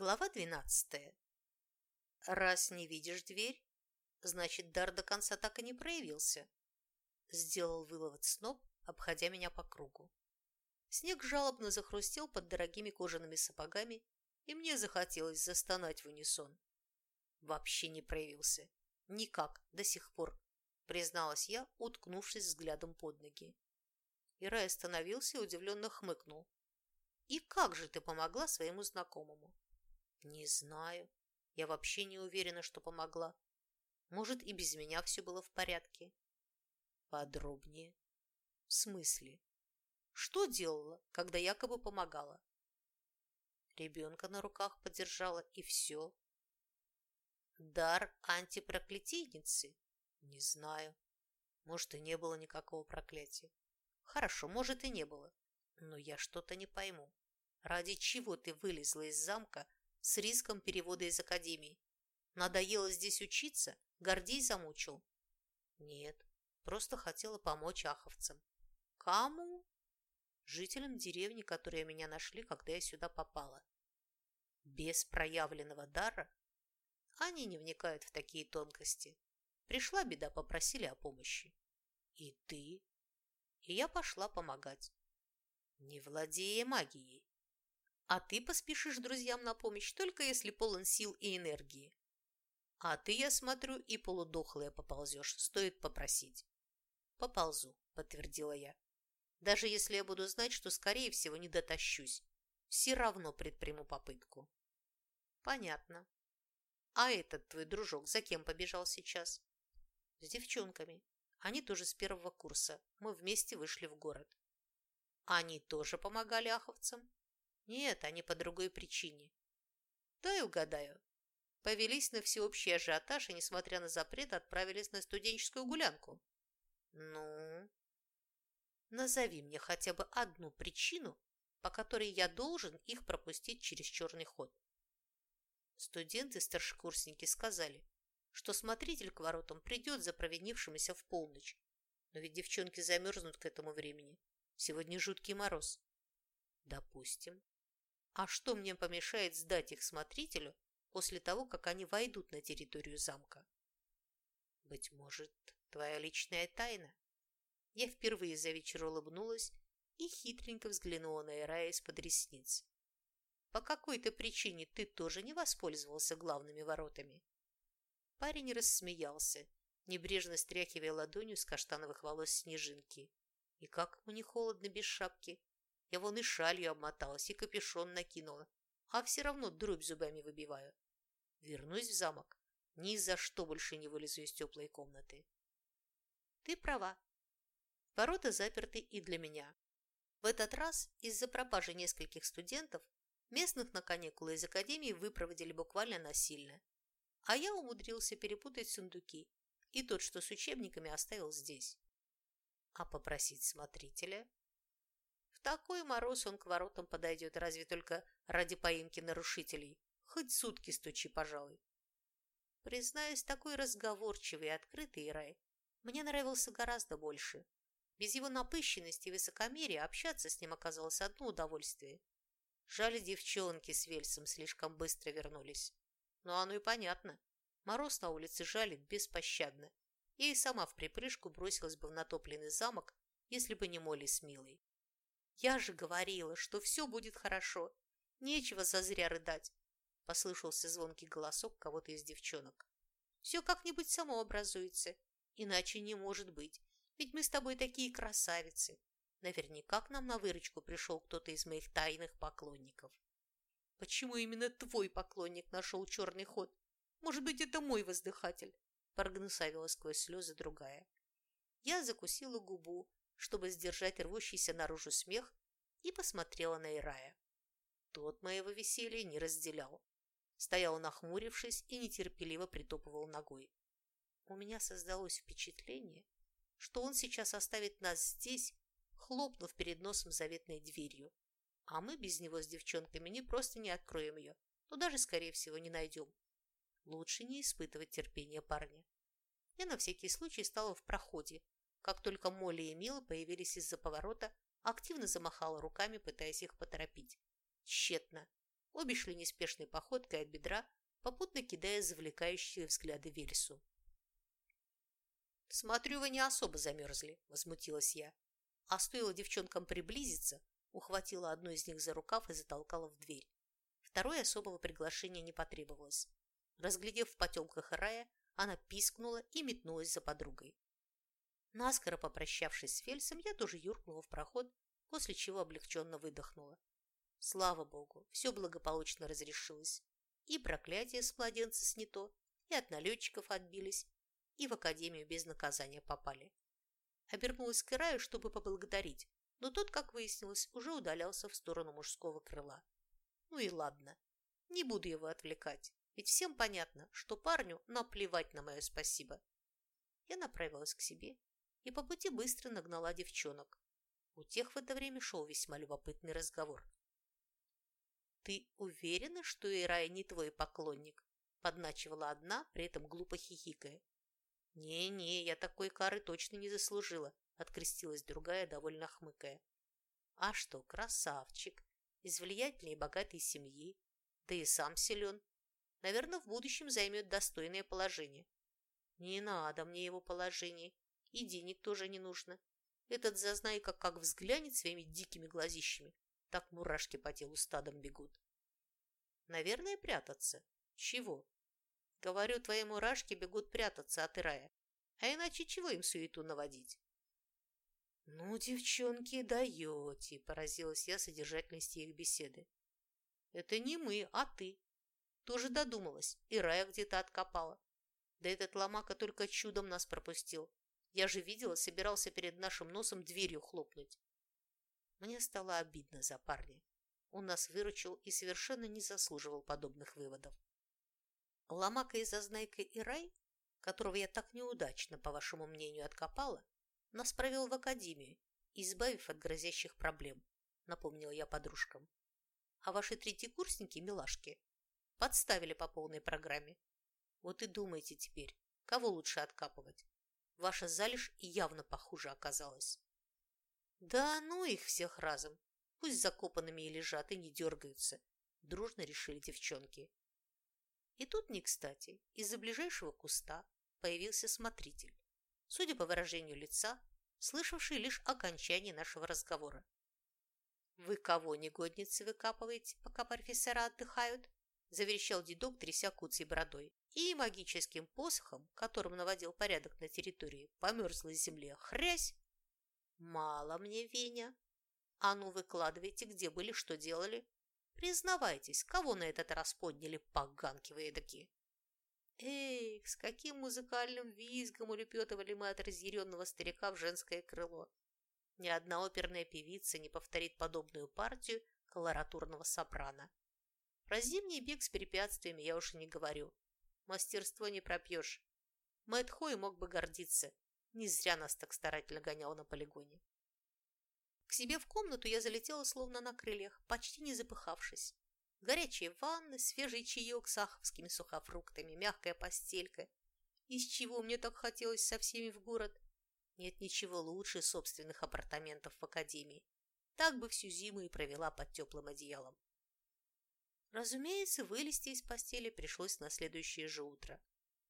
Глава двенадцатая. Раз не видишь дверь, значит, дар до конца так и не проявился. Сделал вывод сноб, обходя меня по кругу. Снег жалобно захрустел под дорогими кожаными сапогами, и мне захотелось застонать в унисон. Вообще не проявился. Никак, до сих пор, призналась я, уткнувшись взглядом под ноги. Ирай остановился и удивленно хмыкнул. «И как же ты помогла своему знакомому?» Не знаю. Я вообще не уверена, что помогла. Может, и без меня все было в порядке. Подробнее. В смысле? Что делала, когда якобы помогала? Ребенка на руках подержала, и все. Дар антипроклятийницы? Не знаю. Может, и не было никакого проклятия. Хорошо, может, и не было. Но я что-то не пойму. Ради чего ты вылезла из замка с риском перевода из академии. Надоело здесь учиться? Гордей замучил? Нет, просто хотела помочь аховцам. Кому? Жителям деревни, которые меня нашли, когда я сюда попала. Без проявленного дара они не вникают в такие тонкости. Пришла беда, попросили о помощи. И ты? И я пошла помогать. Не владея магией. А ты поспешишь друзьям на помощь, только если полон сил и энергии. А ты, я смотрю, и полудохлая поползешь, стоит попросить. Поползу, подтвердила я. Даже если я буду знать, что, скорее всего, не дотащусь, все равно предприму попытку. Понятно. А этот твой дружок за кем побежал сейчас? С девчонками. Они тоже с первого курса. Мы вместе вышли в город. Они тоже помогали аховцам? Нет, они по другой причине. Дай угадаю. Повелись на всеобщий ажиотаж и, несмотря на запрет, отправились на студенческую гулянку. Ну? Назови мне хотя бы одну причину, по которой я должен их пропустить через черный ход. Студенты-старшекурсники сказали, что смотритель к воротам придет за провинившимися в полночь. Но ведь девчонки замерзнут к этому времени. Сегодня жуткий мороз. Допустим. А что мне помешает сдать их смотрителю после того, как они войдут на территорию замка? Быть может, твоя личная тайна? Я впервые за вечер улыбнулась и хитренько взглянула на Ирая из-под ресниц. По какой-то причине ты тоже не воспользовался главными воротами? Парень рассмеялся, небрежно стряхивая ладонью с каштановых волос снежинки. И как ему не холодно без шапки? Я вон и шалью обмоталась, и капюшон накинула, а все равно дробь зубами выбиваю. Вернусь в замок, ни за что больше не вылезу из теплой комнаты. Ты права. Ворота заперты и для меня. В этот раз из-за пропажи нескольких студентов местных на каникулы из академии выпроводили буквально насильно. А я умудрился перепутать сундуки, и тот, что с учебниками, оставил здесь. А попросить смотрителя в такой мороз он к воротам подойдет, разве только ради поимки нарушителей. Хоть сутки стучи, пожалуй. Признаюсь, такой разговорчивый и открытый рай мне нравился гораздо больше. Без его напыщенности и высокомерия общаться с ним оказалось одно удовольствие. Жаль, девчонки с Вельсом слишком быстро вернулись. Но оно и понятно. Мороз на улице жалит беспощадно. Я и сама в припрыжку бросилась бы в натопленный замок, если бы не Молли с Милой. «Я же говорила, что все будет хорошо. Нечего зазря рыдать», – послышался звонкий голосок кого-то из девчонок. «Все как-нибудь само образуется. Иначе не может быть, ведь мы с тобой такие красавицы. Наверняка к нам на выручку пришел кто-то из моих тайных поклонников». «Почему именно твой поклонник нашел черный ход? Может быть, это мой воздыхатель?» – прогнусавила сквозь слезы другая. Я закусила губу, чтобы сдержать рвущийся наружу смех, и посмотрела на Ирая. Тот моего веселья не разделял. Стоял нахмурившись и нетерпеливо притопывал ногой. У меня создалось впечатление, что он сейчас оставит нас здесь, хлопнув перед носом заветной дверью, а мы без него с девчонками не просто не откроем ее, но даже, скорее всего, не найдем. Лучше не испытывать терпения парня. Я на всякий случай стала в проходе, как только Молли и Мила появились из-за поворота, активно замахала руками, пытаясь их поторопить. Тщетно. Обе шли неспешной походкой от бедра, попутно кидая завлекающие взгляды Вельсу. «Смотрю, вы не особо замерзли», – возмутилась я. А стоило девчонкам приблизиться, ухватила одну из них за рукав и затолкала в дверь. Второй особого приглашения не потребовалось. Разглядев в потемках рая, она пискнула и метнулась за подругой. Наскоро попрощавшись с Фельсом, я тоже юркнула в проход, после чего облегченно выдохнула. Слава богу, все благополучно разрешилось. И проклятие с младенца снято, и от налетчиков отбились, и в академию без наказания попали. Обернулась к Ираю, чтобы поблагодарить, но тот, как выяснилось, уже удалялся в сторону мужского крыла. Ну и ладно, не буду его отвлекать, ведь всем понятно, что парню наплевать на мое спасибо. Я направилась к себе и по пути быстро нагнала девчонок. У тех в это время шел весьма любопытный разговор. «Ты уверена, что Ирая не твой поклонник?» подначивала одна, при этом глупо хихикая. «Не-не, я такой кары точно не заслужила», – открестилась другая, довольно хмыкая. «А что, красавчик, из влиятельной и богатой семьи, да и сам силен. Наверное, в будущем займет достойное положение». «Не надо мне его положение, и денег тоже не нужно. Этот зазнайка как взглянет своими дикими глазищами, так мурашки по телу стадом бегут». «Наверное, прятаться. Чего?» Говорю, твои мурашки бегут прятаться от Ирая. А иначе чего им суету наводить? «Ну, девчонки, даете!» – поразилась я содержательности их беседы. «Это не мы, а ты. Тоже додумалась, и рая где-то откопала. Да этот ломака только чудом нас пропустил. Я же видела, собирался перед нашим носом дверью хлопнуть». Мне стало обидно за парня. Он нас выручил и совершенно не заслуживал подобных выводов. Ломака и Зазнайка и Рай, которого я так неудачно, по вашему мнению, откопала, нас провел в академию, избавив от грозящих проблем, напомнила я подружкам. А ваши третьекурсники, милашки, подставили по полной программе. Вот и думайте теперь, кого лучше откапывать. Ваша залежь явно похуже оказалась. Да ну их всех разом. Пусть закопанными и лежат, и не дергаются. Дружно решили девчонки. И тут не кстати, из-за ближайшего куста появился смотритель, судя по выражению лица, слышавший лишь окончание нашего разговора. «Вы кого, негодницы, выкапываете, пока профессора отдыхают?» заверещал дедок, тряся куцей бородой. И магическим посохом, которым наводил порядок на территории, по мерзлой земле, хрясь. «Мало мне, Веня. А ну, выкладывайте, где были, что делали. Признавайтесь, кого на этот раз подняли поганки вы эдакие? Эх, с каким музыкальным визгом улепетывали мы от разъяренного старика в женское крыло. Ни одна оперная певица не повторит подобную партию колоратурного сопрано. Про зимний бег с препятствиями я уж и не говорю. Мастерство не пропьешь. Мэтт Хой мог бы гордиться. Не зря нас так старательно гонял на полигоне. К себе в комнату я залетела словно на крыльях, почти не запыхавшись. Горячие ванны, свежий чаек с аховскими сухофруктами, мягкая постелька. Из чего мне так хотелось со всеми в город? Нет ничего лучше собственных апартаментов в академии. Так бы всю зиму и провела под теплым одеялом. Разумеется, вылезти из постели пришлось на следующее же утро.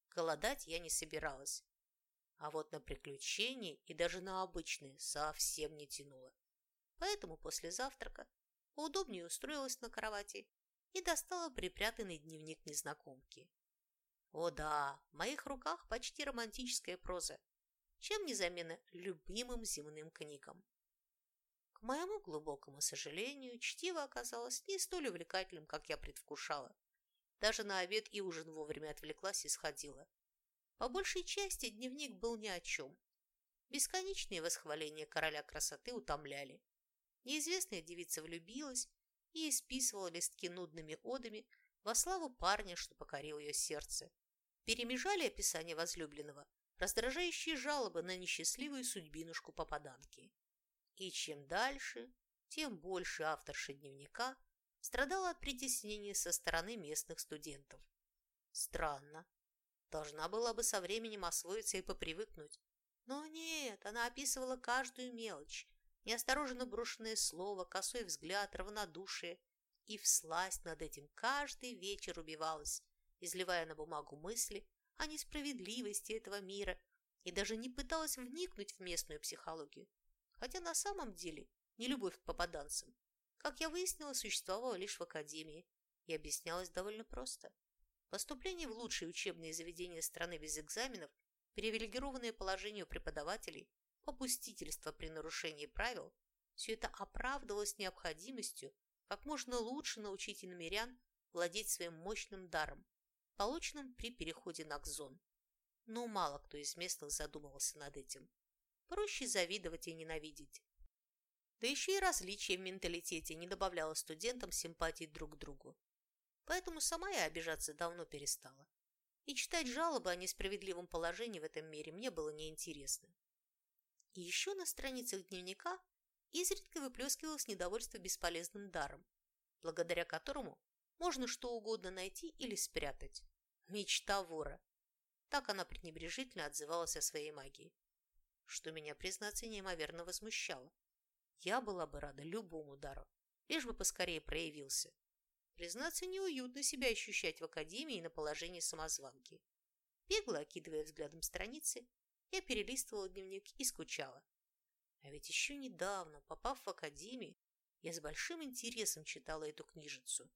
Голодать я не собиралась. А вот на приключения и даже на обычные совсем не тянуло поэтому после завтрака поудобнее устроилась на кровати и достала припрятанный дневник незнакомки. О да, в моих руках почти романтическая проза, чем не замена любимым земным книгам. К моему глубокому сожалению, чтиво оказалось не столь увлекательным, как я предвкушала. Даже на обед и ужин вовремя отвлеклась и сходила. По большей части дневник был ни о чем. Бесконечные восхваления короля красоты утомляли. Неизвестная девица влюбилась и исписывала листки нудными одами во славу парня, что покорил ее сердце. Перемежали описание возлюбленного раздражающие жалобы на несчастливую судьбинушку попаданки. И чем дальше, тем больше авторша дневника страдала от притеснения со стороны местных студентов. Странно. Должна была бы со временем освоиться и попривыкнуть. Но нет, она описывала каждую мелочь, неосторожно брошенное слово, косой взгляд, равнодушие и всласть над этим каждый вечер убивалась, изливая на бумагу мысли о несправедливости этого мира и даже не пыталась вникнуть в местную психологию. Хотя на самом деле не любовь к попаданцам, как я выяснила, существовала лишь в академии и объяснялась довольно просто. Поступление в лучшие учебные заведения страны без экзаменов, привилегированное положение преподавателей, попустительство при нарушении правил – все это оправдывалось необходимостью как можно лучше научить иномерян владеть своим мощным даром, полученным при переходе на Кзон. Но мало кто из местных задумывался над этим. Проще завидовать и ненавидеть. Да еще и различия в менталитете не добавляло студентам симпатий друг к другу. Поэтому сама я обижаться давно перестала. И читать жалобы о несправедливом положении в этом мире мне было неинтересно. И еще на страницах дневника изредка выплескивалось недовольство бесполезным даром, благодаря которому можно что угодно найти или спрятать. Мечта вора. Так она пренебрежительно отзывалась о своей магии. Что меня, признаться, неимоверно возмущало. Я была бы рада любому дару, лишь бы поскорее проявился. Признаться, неуютно себя ощущать в академии на положении самозванки. Бегло окидывая взглядом страницы, я перелистывала дневник и скучала. А ведь еще недавно, попав в академию, я с большим интересом читала эту книжицу.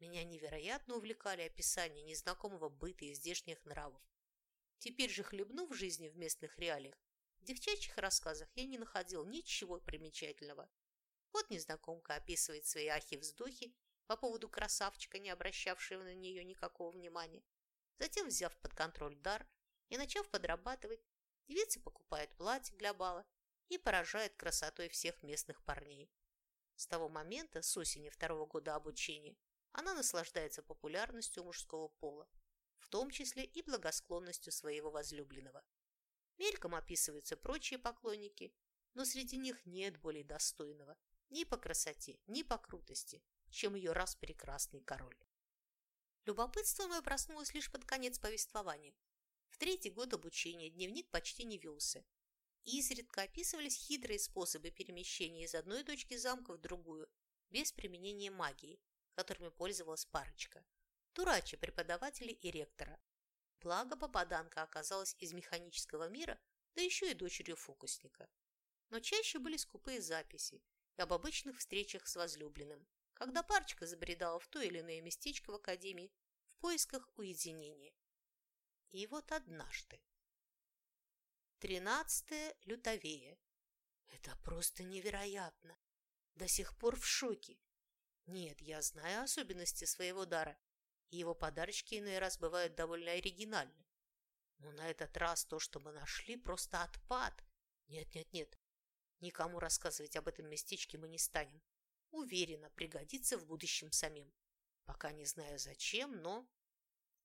Меня невероятно увлекали описания незнакомого быта и здешних нравов. Теперь же, хлебнув жизни в местных реалиях, в девчачьих рассказах я не находил ничего примечательного. Вот незнакомка описывает свои ахи-вздохи по поводу красавчика, не обращавшего на нее никакого внимания. Затем, взяв под контроль дар и начав подрабатывать, девица покупает платье для бала и поражает красотой всех местных парней. С того момента, с осени второго года обучения, она наслаждается популярностью мужского пола, в том числе и благосклонностью своего возлюбленного. Мельком описываются прочие поклонники, но среди них нет более достойного ни по красоте, ни по крутости, чем ее раз прекрасный король. Любопытство мое проснулось лишь под конец повествования. В третий год обучения дневник почти не велся, Изредка описывались хитрые способы перемещения из одной точки замка в другую, без применения магии, которыми пользовалась парочка. Турачи преподавателя и ректора. Благо попаданка оказалась из механического мира, да еще и дочерью фокусника. Но чаще были скупые записи и об обычных встречах с возлюбленным, когда парочка забредала в то или иное местечко в академии в поисках уединения. И вот однажды Тринадцатое лютовее. Это просто невероятно. До сих пор в шоке. Нет, я знаю особенности своего дара, и его подарочки иной раз бывают довольно оригинальны. Но на этот раз то, что мы нашли, просто отпад. Нет, нет, нет. Никому рассказывать об этом местечке мы не станем. Уверена, пригодится в будущем самим. Пока не знаю зачем, но...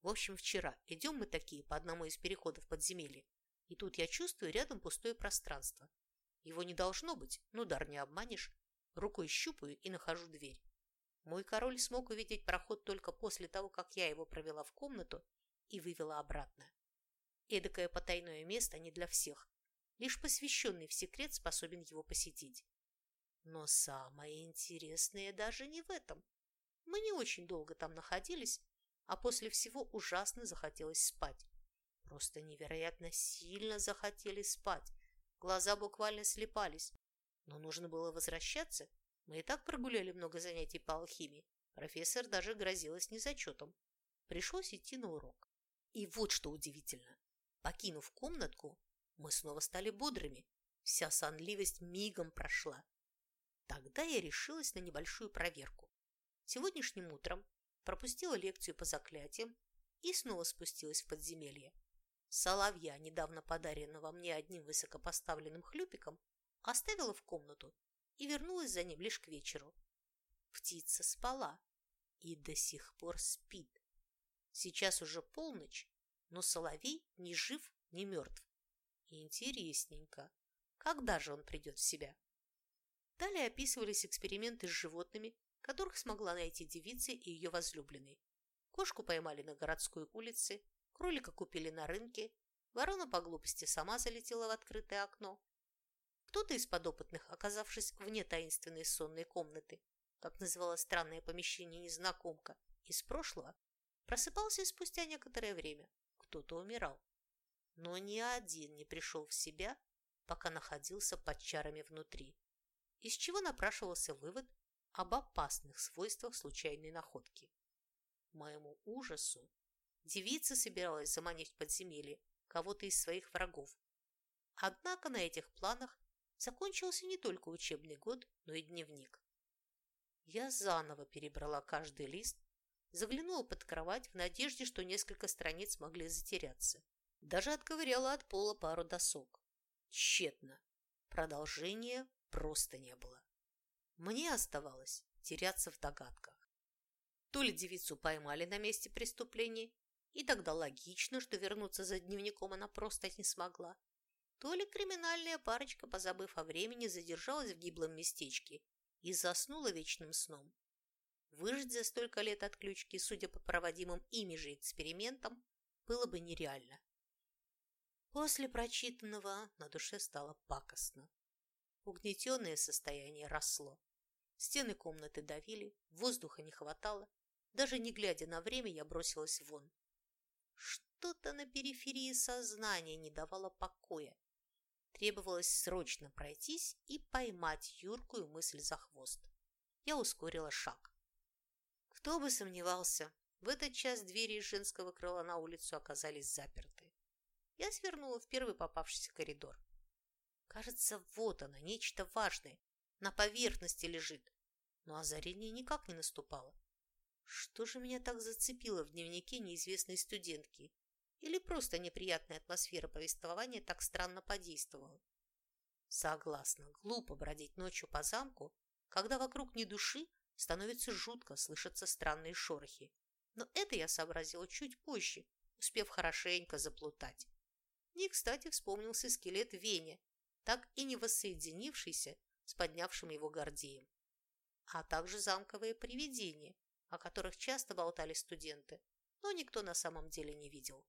В общем, вчера идем мы такие по одному из переходов подземелья. И тут я чувствую рядом пустое пространство. Его не должно быть, но дар не обманешь. Рукой щупаю и нахожу дверь. Мой король смог увидеть проход только после того, как я его провела в комнату и вывела обратно. Эдакое потайное место не для всех. Лишь посвященный в секрет способен его посетить. Но самое интересное даже не в этом. Мы не очень долго там находились, а после всего ужасно захотелось спать. Просто невероятно сильно захотели спать. Глаза буквально слепались. Но нужно было возвращаться. Мы и так прогуляли много занятий по алхимии. Профессор даже грозилась незачетом. Пришлось идти на урок. И вот что удивительно. Покинув комнатку, мы снова стали бодрыми. Вся сонливость мигом прошла. Тогда я решилась на небольшую проверку. Сегодняшним утром пропустила лекцию по заклятиям и снова спустилась в подземелье. Соловья, недавно подаренного мне одним высокопоставленным хлюпиком, оставила в комнату и вернулась за ним лишь к вечеру. Птица спала и до сих пор спит. Сейчас уже полночь, но соловей ни жив, ни мертв. Интересненько. Когда же он придет в себя? Далее описывались эксперименты с животными, которых смогла найти девица и ее возлюбленный. Кошку поймали на городской улице, кролика купили на рынке, ворона по глупости сама залетела в открытое окно. Кто-то из подопытных, оказавшись вне таинственной сонной комнаты, как называла странное помещение незнакомка, из прошлого, просыпался спустя некоторое время. Кто-то умирал. Но ни один не пришел в себя, пока находился под чарами внутри, из чего напрашивался вывод об опасных свойствах случайной находки. моему ужасу девица собиралась заманить в подземелье кого-то из своих врагов. Однако на этих планах закончился не только учебный год, но и дневник. Я заново перебрала каждый лист, заглянула под кровать в надежде, что несколько страниц могли затеряться. Даже отковыряла от пола пару досок. Тщетно. Продолжения просто не было. Мне оставалось теряться в догадках. То ли девицу поймали на месте преступления, и тогда логично, что вернуться за дневником она просто не смогла, то ли криминальная парочка, позабыв о времени, задержалась в гиблом местечке и заснула вечным сном. Выжить за столько лет отключки, судя по проводимым ими же экспериментам, было бы нереально. После прочитанного на душе стало пакостно. Угнетенное состояние росло. Стены комнаты давили, воздуха не хватало. Даже не глядя на время, я бросилась вон. Что-то на периферии сознания не давало покоя. Требовалось срочно пройтись и поймать юркую мысль за хвост. Я ускорила шаг. Кто бы сомневался, в этот час двери из женского крыла на улицу оказались заперты. Я свернула в первый попавшийся коридор. Кажется, вот оно, нечто важное, на поверхности лежит. Но озарение никак не наступало. Что же меня так зацепило в дневнике неизвестной студентки? Или просто неприятная атмосфера повествования так странно подействовала? Согласна, глупо бродить ночью по замку, когда вокруг ни души, становится жутко, слышатся странные шорохи. Но это я сообразила чуть позже, успев хорошенько заплутать. Не кстати вспомнился скелет Веня, так и не воссоединившийся с поднявшим его Гордеем. А также замковые привидения, о которых часто болтали студенты, но никто на самом деле не видел.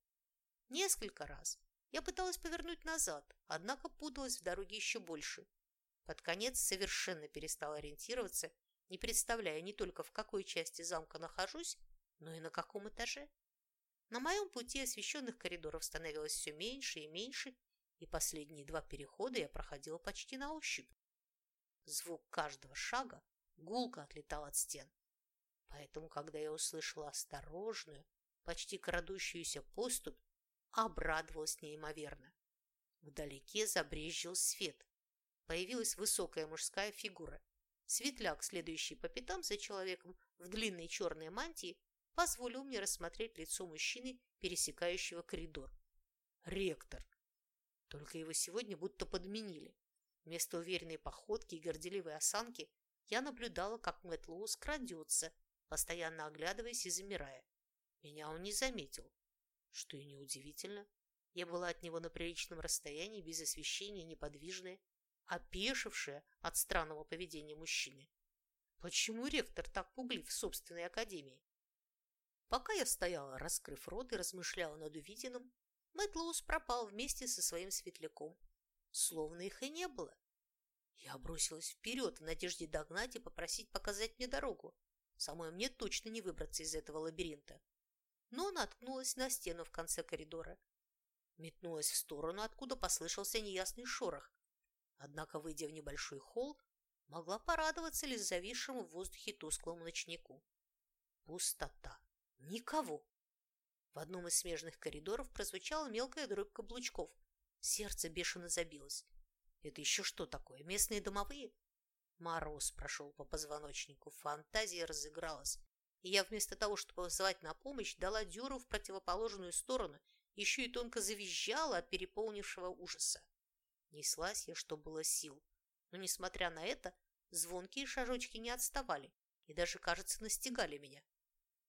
Несколько раз я пыталась повернуть назад, однако путалась в дороге еще больше. Под конец совершенно перестала ориентироваться, не представляя не только в какой части замка нахожусь, но и на каком этаже. На моем пути освещенных коридоров становилось все меньше и меньше, и последние два перехода я проходила почти на ощупь. Звук каждого шага гулко отлетал от стен. Поэтому, когда я услышала осторожную, почти крадущуюся поступь, обрадовалась неимоверно. Вдалеке забрезжил свет. Появилась высокая мужская фигура. Светляк, следующий по пятам за человеком в длинной черной мантии, позволил мне рассмотреть лицо мужчины, пересекающего коридор. Ректор. Только его сегодня будто подменили. Вместо уверенной походки и горделивой осанки я наблюдала, как Мэтт Лоус крадется, постоянно оглядываясь и замирая. Меня он не заметил. Что и неудивительно. Я была от него на приличном расстоянии, без освещения, неподвижная, опешившая от странного поведения мужчины. Почему ректор так пуглив в собственной академии? Пока я стояла, раскрыв рот и размышляла над увиденным, Мэтлоус пропал вместе со своим светляком. Словно их и не было. Я бросилась вперед в надежде догнать и попросить показать мне дорогу. Самой мне точно не выбраться из этого лабиринта. Но наткнулась на стену в конце коридора. Метнулась в сторону, откуда послышался неясный шорох. Однако, выйдя в небольшой холл, могла порадоваться лишь зависшему в воздухе тусклому ночнику. Пустота. Никого. В одном из смежных коридоров прозвучала мелкая дробь каблучков. Сердце бешено забилось. Это еще что такое? Местные домовые? Мороз прошел по позвоночнику, фантазия разыгралась. И я вместо того, чтобы позвать на помощь, дала дюру в противоположную сторону, еще и тонко завизжала от переполнившего ужаса. Неслась я, что было сил. Но, несмотря на это, звонкие шажочки не отставали и даже, кажется, настигали меня.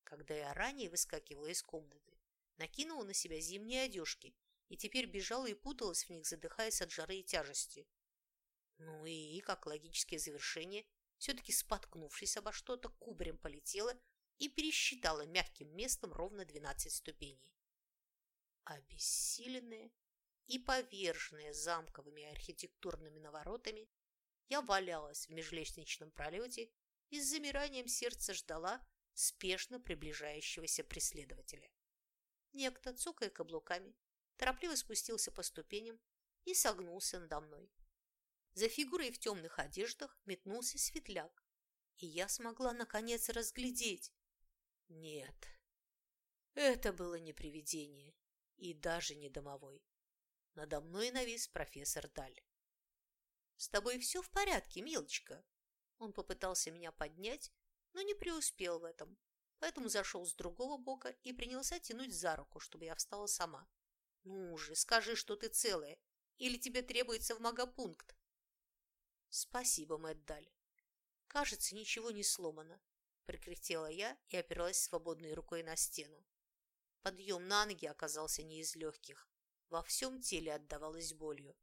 Когда я ранее выскакивала из комнаты, накинула на себя зимние одежки и теперь бежала и путалась в них, задыхаясь от жары и тяжести. Ну и, как логическое завершение, все-таки споткнувшись обо что-то, кубарем полетела и пересчитала мягким местом ровно 12 ступеней. Обессиленная и поверженная замковыми архитектурными наворотами, я валялась в межлестничном пролете и с замиранием сердца ждала спешно приближающегося преследователя. Некто, цокая каблуками, торопливо спустился по ступеням и согнулся надо мной. За фигурой в темных одеждах метнулся светляк, и я смогла, наконец, разглядеть. Нет, это было не привидение и даже не домовой. Надо мной навис профессор Даль. «С тобой все в порядке, милочка?» Он попытался меня поднять, но не преуспел в этом, поэтому зашел с другого бока и принялся тянуть за руку, чтобы я встала сама. «Ну же, скажи, что ты целая, или тебе требуется в магопункт?» «Спасибо, Мэтт Даль. Кажется, ничего не сломано», – прикряхтела я и оперлась свободной рукой на стену. Подъем на ноги оказался не из легких. Во всем теле отдавалось болью.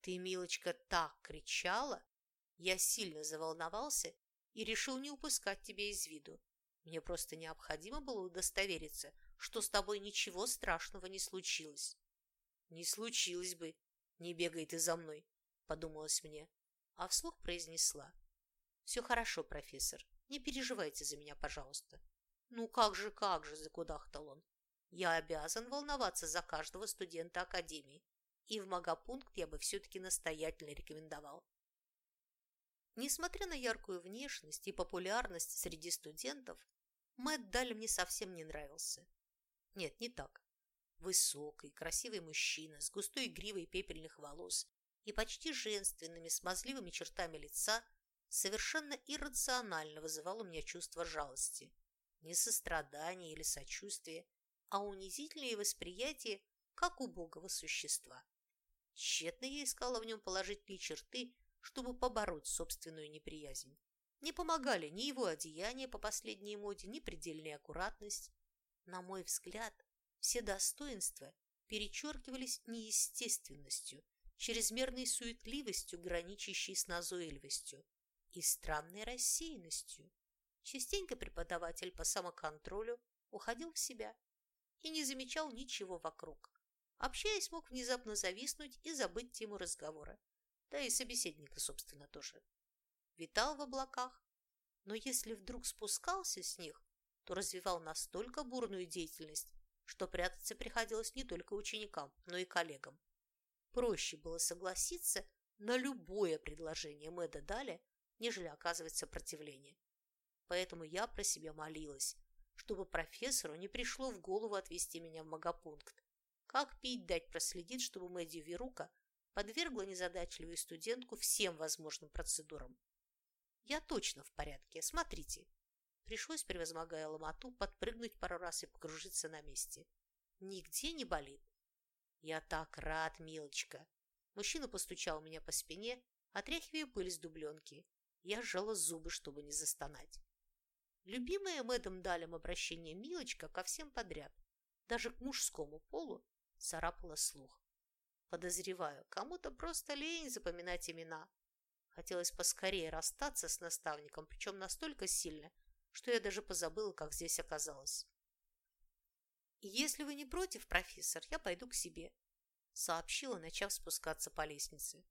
«Ты, милочка, так кричала!» Я сильно заволновался и решил не упускать тебя из виду. Мне просто необходимо было удостовериться, что с тобой ничего страшного не случилось. Не случилось бы, не бегай ты за мной, подумалось мне, а вслух произнесла. Все хорошо, профессор, не переживайте за меня, пожалуйста. Ну как же, как же, закудахтал он. Я обязан волноваться за каждого студента Академии, и в магопункт я бы все-таки настоятельно рекомендовал. Несмотря на яркую внешность и популярность среди студентов, Мэтт Даль мне совсем не нравился. Нет, не так. Высокий, красивый мужчина с густой гривой пепельных волос и почти женственными, смазливыми чертами лица совершенно иррационально вызывал у меня чувство жалости. Не сострадания или сочувствия, а унизительное восприятие как убогого существа. Тщетно я искала в нем положительные черты, чтобы побороть собственную неприязнь. Не помогали ни его одеяния по последней моде, ни предельная аккуратность. На мой взгляд, все достоинства перечеркивались неестественностью, чрезмерной суетливостью, граничащей с назойливостью, и странной рассеянностью. Частенько преподаватель по самоконтролю уходил в себя и не замечал ничего вокруг. Общаясь, мог внезапно зависнуть и забыть тему разговора. Да и собеседника, собственно, тоже. Витал в облаках, но если вдруг спускался с них, то развивал настолько бурную деятельность, что прятаться приходилось не только ученикам, но и коллегам. Проще было согласиться на любое предложение Мэда Даля, нежели оказывать сопротивление. Поэтому я про себя молилась, чтобы профессору не пришло в голову отвести меня в магопункт. Как пить дать проследить, чтобы Мэдди Верука подвергла незадачливую студентку всем возможным процедурам. Я точно в порядке, смотрите. Пришлось, превозмогая ломоту, подпрыгнуть пару раз и покружиться на месте. Нигде не болит. Я так рад, милочка. Мужчина постучал меня по спине, отряхивая пыль с дубленки. Я сжала зубы, чтобы не застонать. Любимое Мэдом Далем обращение «милочка» ко всем подряд, даже к мужскому полу, царапало слух. Подозреваю, кому-то просто лень запоминать имена. Хотелось поскорее расстаться с наставником, причем настолько сильно, что я даже позабыла, как здесь оказалось. «Если вы не против, профессор, я пойду к себе», сообщила, начав спускаться по лестнице.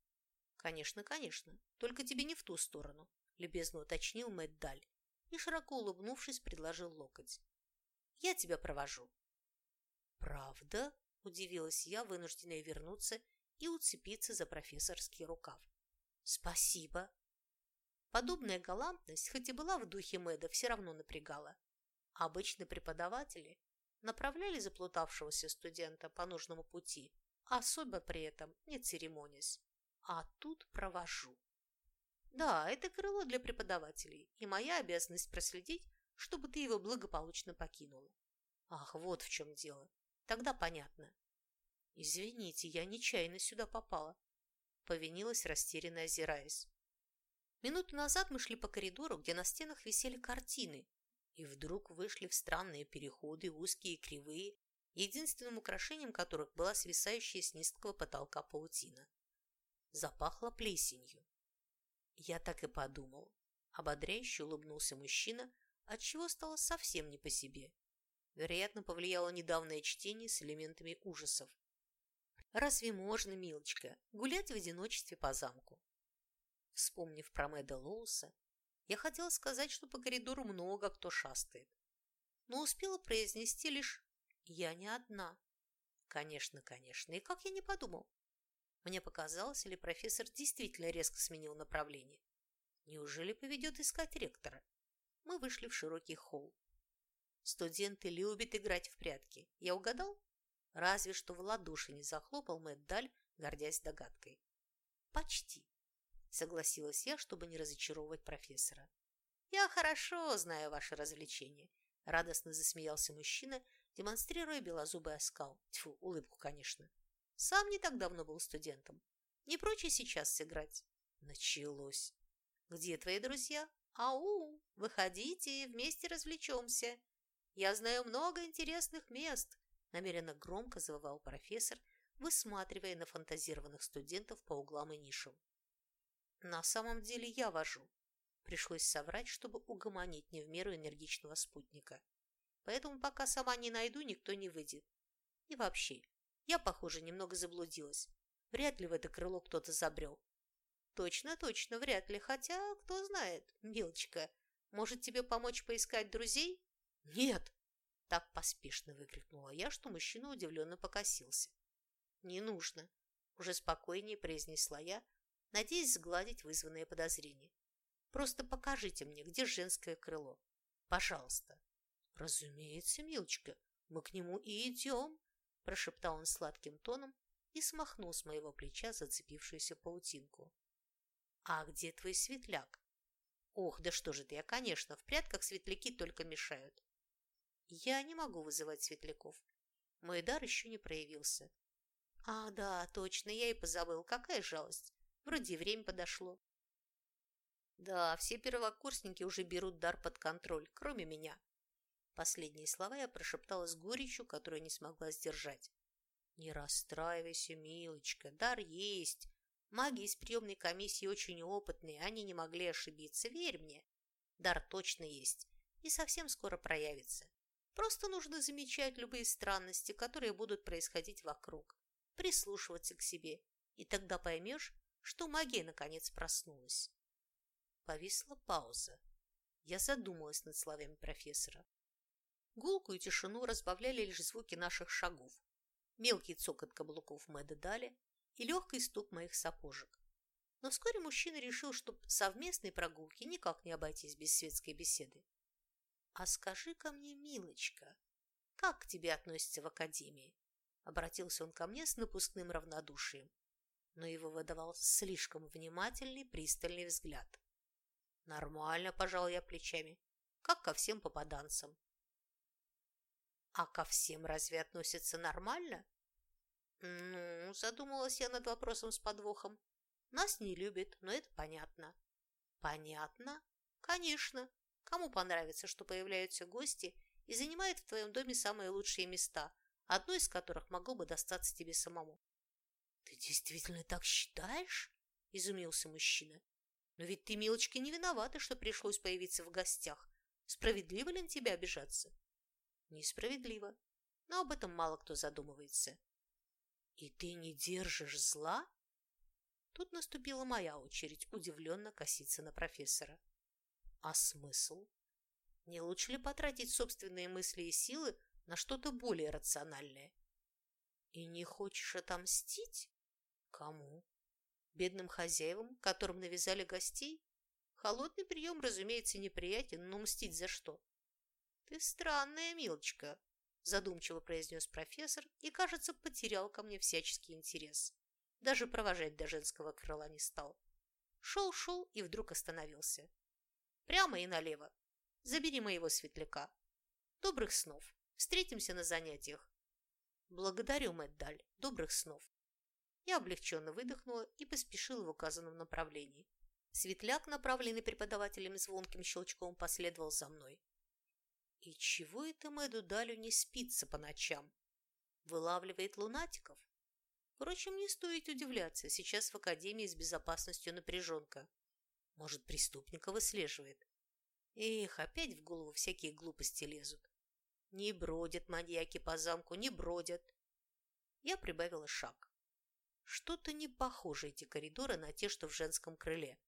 «Конечно, конечно, только тебе не в ту сторону», любезно уточнил Мэтт Даль и, широко улыбнувшись, предложил локоть. «Я тебя провожу». «Правда?» – удивилась я, вынужденная вернуться и уцепиться за профессорский рукав. «Спасибо!» Подобная галантность, хоть и была в духе Мэда, все равно напрягала. Обычно преподаватели направляли заплутавшегося студента по нужному пути, особо при этом не церемонясь. А тут провожу. Да, это крыло для преподавателей, и моя обязанность проследить, чтобы ты его благополучно покинула. Ах, вот в чем дело. Тогда понятно. Извините, я нечаянно сюда попала. Повинилась, растерянно озираясь. Минуту назад мы шли по коридору, где на стенах висели картины, и вдруг вышли в странные переходы, узкие и кривые, единственным украшением которых была свисающая с низкого потолка паутина. Запахло плесенью. Я так и подумал. Ободряюще улыбнулся мужчина, отчего стало совсем не по себе. Вероятно, повлияло недавнее чтение с элементами ужасов. Разве можно, милочка, гулять в одиночестве по замку? Вспомнив про Мэда Лоуса, Я хотела сказать, что по коридору много кто шастает, но успела произнести лишь «я не одна». Конечно, конечно, и как я не подумал. Мне показалось, или профессор действительно резко сменил направление. Неужели поведет искать ректора? Мы вышли в широкий холл. Студенты любят играть в прятки. Я угадал? Разве что в ладоши не захлопал Мэтт Даль, гордясь догадкой. Почти, согласилась я, чтобы не разочаровывать профессора. Я хорошо знаю ваши развлечения. Радостно засмеялся мужчина, демонстрируя белозубый оскал. Тьфу, улыбку, конечно. Сам не так давно был студентом. Не прочь сейчас сыграть. Началось. Где твои друзья? Ау, выходите, вместе развлечемся. Я знаю много интересных мест, намеренно громко завывал профессор, высматривая нафантазированных студентов по углам и нишам. На самом деле я вожу. Пришлось соврать, чтобы угомонить не в меру энергичного спутника. Поэтому пока сама не найду, никто не выйдет. И вообще, я, похоже, немного заблудилась. Вряд ли в это крыло кто-то забрел. Точно, точно, вряд ли. Хотя, кто знает, милочка, может тебе помочь поискать друзей? Нет! Так поспешно выкрикнула я, что мужчина удивленно покосился. Не нужно, уже спокойнее произнесла я, надеясь сгладить вызванное подозрение. Просто покажите мне, где женское крыло. Пожалуйста. Разумеется, милочка, мы к нему и идем, прошептал он сладким тоном и смахнул с моего плеча зацепившуюся паутинку. «А где твой светляк?» «Ох, да что же ты, я, конечно, в прятках светляки только мешают». «Я не могу вызывать светляков. Мой дар еще не проявился». «А, да, точно, я и позабыл. Какая жалость. Вроде время подошло». «Да, все первокурсники уже берут дар под контроль, кроме меня. Последние слова я прошептала с горечью, которую не смогла сдержать. «Не расстраивайся, милочка, дар есть. Маги из приемной комиссии очень опытные, они не могли ошибиться, верь мне. Дар точно есть и совсем скоро проявится. Просто нужно замечать любые странности, которые будут происходить вокруг, прислушиваться к себе, и тогда поймешь, что магия наконец проснулась». Повисла пауза. Я задумалась над словами профессора. Гулкую тишину разбавляли лишь звуки наших шагов, мелкий цокот каблуков Мэда Дали и легкий стук моих сапожек. Но вскоре мужчина решил, что совместной прогулки никак не обойтись без светской беседы. «А скажи-ка мне, милочка, как к тебе относятся в академии?» Обратился он ко мне с напускным равнодушием, но его выдавал слишком внимательный, пристальный взгляд. «Нормально», – пожал я плечами, – «как ко всем попаданцам. А ко всем разве относятся нормально? Ну, задумалась я над вопросом с подвохом. Нас не любят, но это понятно. Понятно? Конечно. Кому понравится, что появляются гости и занимают в твоем доме самые лучшие места, одно из которых могло бы достаться тебе самому? Ты действительно так считаешь? Изумился мужчина. Но ведь ты, милочка, не виновата, что пришлось появиться в гостях. Справедливо ли на тебя обижаться? Несправедливо, но об этом мало кто задумывается. И ты не держишь зла? Тут наступила моя очередь удивленно коситься на профессора. А смысл? Не лучше ли потратить собственные мысли и силы на что-то более рациональное? И не хочешь отомстить? Кому? Бедным хозяевам, которым навязали гостей? Холодный прием, разумеется, неприятен, но мстить за что? «Ты странная, милочка», – задумчиво произнес профессор и, кажется, потерял ко мне всяческий интерес. Даже провожать до женского крыла не стал. Шел-шел и вдруг остановился. Прямо и налево. Забери моего светляка. Добрых снов. Встретимся на занятиях. Благодарю, Мэтт Добрых снов. Я облегченно выдохнула и поспешила в указанном направлении. Светляк, направленный преподавателем звонким щелчком, последовал за мной. И чего это Мэду Далю не спится по ночам? Вылавливает лунатиков? Впрочем, не стоит удивляться, сейчас в Академии с безопасностью напряженка. Может, преступника выслеживает. Эх, опять в голову всякие глупости лезут. Не бродят маньяки по замку, не бродят. Я прибавила шаг. Что-то не похоже эти коридоры на те, что в женском крыле.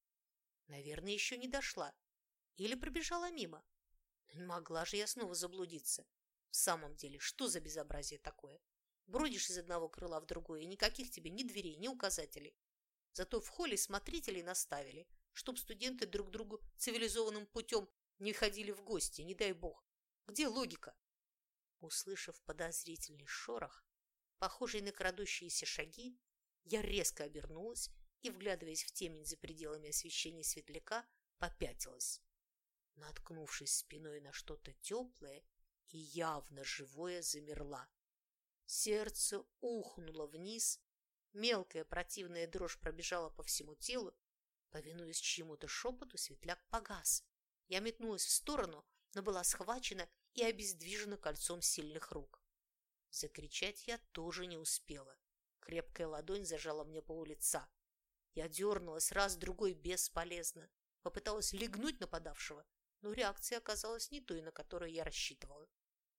Наверное, еще не дошла. или пробежала мимо. Не могла же я снова заблудиться. В самом деле, что за безобразие такое? Бродишь из одного крыла в другое, и никаких тебе ни дверей, ни указателей. Зато в холле смотрителей наставили, чтоб студенты друг другу цивилизованным путем не ходили в гости, не дай бог. Где логика? Услышав подозрительный шорох, похожий на крадущиеся шаги, я резко обернулась и, вглядываясь в темень за пределами освещения светляка, попятилась. Наткнувшись спиной на что-то теплое и явно живое, замерла. Сердце ухнуло вниз, мелкая противная дрожь пробежала по всему телу, повинуясь чьему-то шепоту, светляк погас. Я метнулась в сторону, но была схвачена и обездвижена кольцом сильных рук. Закричать я тоже не успела. Крепкая ладонь зажала мне пол лица. Я дернулась раз-другой бесполезно. Попыталась легнуть нападавшего, но реакция оказалась не той, на которую я рассчитывала.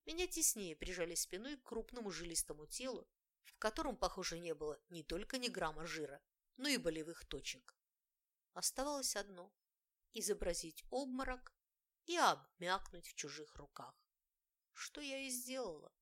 Меня теснее прижали спиной к крупному жилистому телу, в котором, похоже, не было не только ни грамма жира, но и болевых точек. Оставалось одно – изобразить обморок и обмякнуть в чужих руках. Что я и сделала.